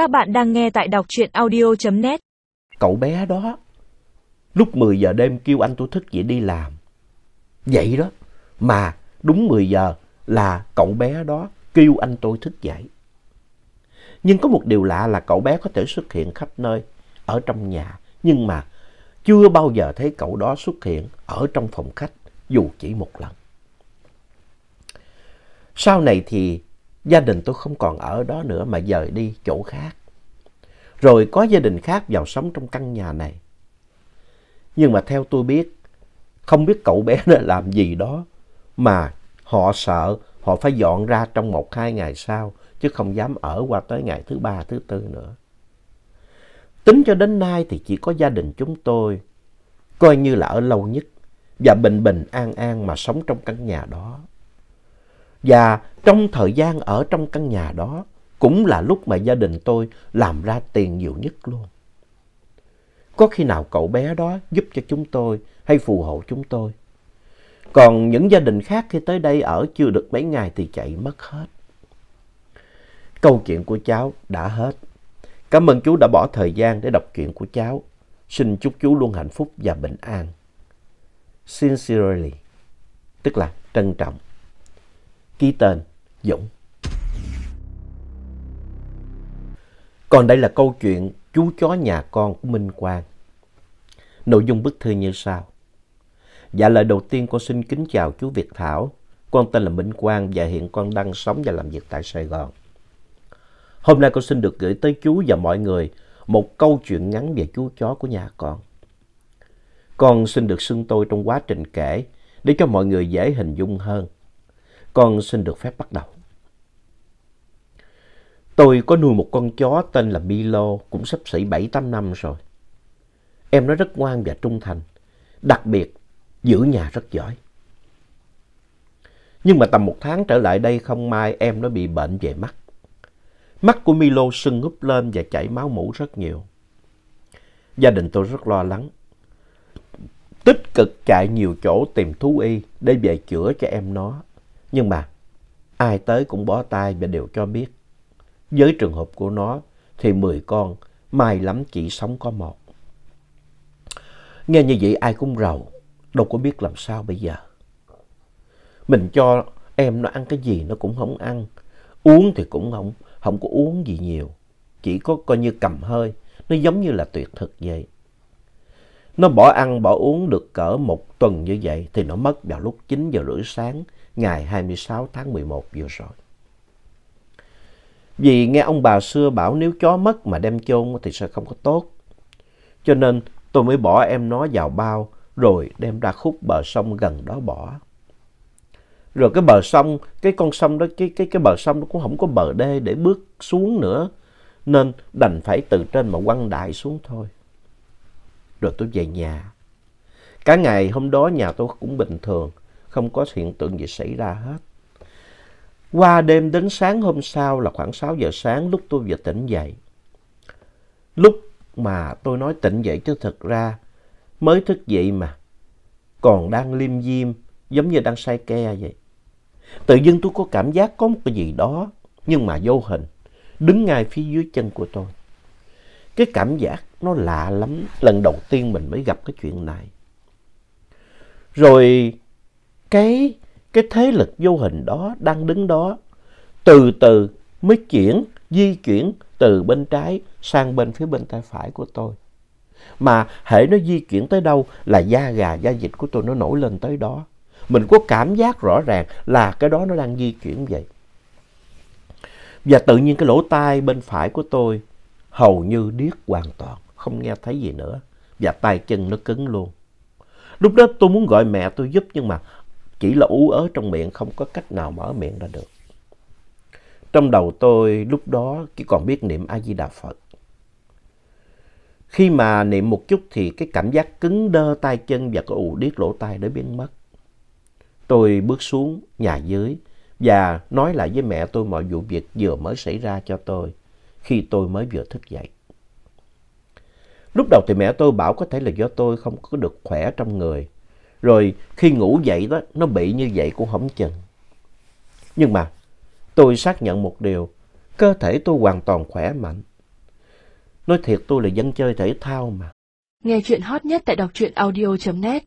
Các bạn đang nghe tại đọc truyện audio.net. Cậu bé đó, lúc 10 giờ đêm kêu anh tôi thức dậy đi làm. Vậy đó, mà đúng 10 giờ là cậu bé đó kêu anh tôi thức dậy. Nhưng có một điều lạ là cậu bé có thể xuất hiện khắp nơi ở trong nhà. Nhưng mà chưa bao giờ thấy cậu đó xuất hiện ở trong phòng khách dù chỉ một lần. Sau này thì gia đình tôi không còn ở đó nữa mà dời đi chỗ khác. Rồi có gia đình khác vào sống trong căn nhà này. Nhưng mà theo tôi biết, không biết cậu bé đã làm gì đó mà họ sợ họ phải dọn ra trong một hai ngày sau chứ không dám ở qua tới ngày thứ ba, thứ tư nữa. Tính cho đến nay thì chỉ có gia đình chúng tôi coi như là ở lâu nhất và bình bình an an mà sống trong căn nhà đó. Và trong thời gian ở trong căn nhà đó cũng là lúc mà gia đình tôi làm ra tiền nhiều nhất luôn. Có khi nào cậu bé đó giúp cho chúng tôi hay phù hộ chúng tôi. Còn những gia đình khác khi tới đây ở chưa được mấy ngày thì chạy mất hết. Câu chuyện của cháu đã hết. Cảm ơn chú đã bỏ thời gian để đọc chuyện của cháu. Xin chúc chú luôn hạnh phúc và bình an. Sincerely, tức là trân trọng. Ký tên Dũng. Còn đây là câu chuyện chú chó nhà con của Minh Quang. Nội dung bức thư như sau. Dạ lời đầu tiên con xin kính chào chú Việt Thảo. Con tên là Minh Quang và hiện con đang sống và làm việc tại Sài Gòn. Hôm nay con xin được gửi tới chú và mọi người một câu chuyện ngắn về chú chó của nhà con. Con xin được xưng tôi trong quá trình kể để cho mọi người dễ hình dung hơn. Con xin được phép bắt đầu. Tôi có nuôi một con chó tên là Milo, cũng sắp xỉ 7-8 năm rồi. Em nó rất ngoan và trung thành, đặc biệt giữ nhà rất giỏi. Nhưng mà tầm một tháng trở lại đây không may em nó bị bệnh về mắt. Mắt của Milo sưng húp lên và chảy máu mũ rất nhiều. Gia đình tôi rất lo lắng. Tích cực chạy nhiều chỗ tìm thú y để về chữa cho em nó. Nhưng mà ai tới cũng bỏ tay và đều cho biết. Với trường hợp của nó thì 10 con, may lắm chỉ sống có một. Nghe như vậy ai cũng rầu, đâu có biết làm sao bây giờ. Mình cho em nó ăn cái gì nó cũng không ăn, uống thì cũng không, không có uống gì nhiều. Chỉ có coi như cầm hơi, nó giống như là tuyệt thực vậy. Nó bỏ ăn bỏ uống được cỡ một tuần như vậy thì nó mất vào lúc 9 giờ rưỡi sáng ngày 26 tháng 11 vừa rồi. Vì nghe ông bà xưa bảo nếu chó mất mà đem chôn thì sẽ không có tốt. Cho nên tôi mới bỏ em nó vào bao rồi đem ra khúc bờ sông gần đó bỏ. Rồi cái bờ sông, cái con sông đó, cái, cái, cái bờ sông nó cũng không có bờ đê để bước xuống nữa. Nên đành phải từ trên mà quăng đại xuống thôi. Rồi tôi về nhà. Cả ngày hôm đó nhà tôi cũng bình thường, không có hiện tượng gì xảy ra hết. Qua đêm đến sáng hôm sau là khoảng 6 giờ sáng, lúc tôi vừa tỉnh dậy. Lúc mà tôi nói tỉnh dậy chứ thật ra mới thức dậy mà. Còn đang liêm diêm giống như đang say ke vậy. Tự dưng tôi có cảm giác có một cái gì đó, nhưng mà vô hình, đứng ngay phía dưới chân của tôi. Cái cảm giác nó lạ lắm. Lần đầu tiên mình mới gặp cái chuyện này. Rồi cái cái thế lực vô hình đó đang đứng đó, từ từ mới chuyển, di chuyển từ bên trái sang bên phía bên tay phải của tôi. Mà hệ nó di chuyển tới đâu là da gà, da dịch của tôi nó nổi lên tới đó. Mình có cảm giác rõ ràng là cái đó nó đang di chuyển vậy. Và tự nhiên cái lỗ tai bên phải của tôi hầu như điếc hoàn toàn, không nghe thấy gì nữa. Và tay chân nó cứng luôn. Lúc đó tôi muốn gọi mẹ tôi giúp nhưng mà chỉ là ú ớ trong miệng, không có cách nào mở miệng ra được. Trong đầu tôi lúc đó chỉ còn biết niệm A-di-đà Phật. Khi mà niệm một chút thì cái cảm giác cứng đơ tay chân và cái ù điếc lỗ tai đã biến mất. Tôi bước xuống nhà dưới và nói lại với mẹ tôi mọi vụ việc vừa mới xảy ra cho tôi khi tôi mới vừa thức dậy. Lúc đầu thì mẹ tôi bảo có thể là do tôi không có được khỏe trong người rồi khi ngủ dậy đó, nó bị như vậy cũng không chừng. Nhưng mà tôi xác nhận một điều, cơ thể tôi hoàn toàn khỏe mạnh. Nói thiệt tôi là dân chơi thể thao mà. Nghe chuyện hot nhất tại đọc truyện audio.net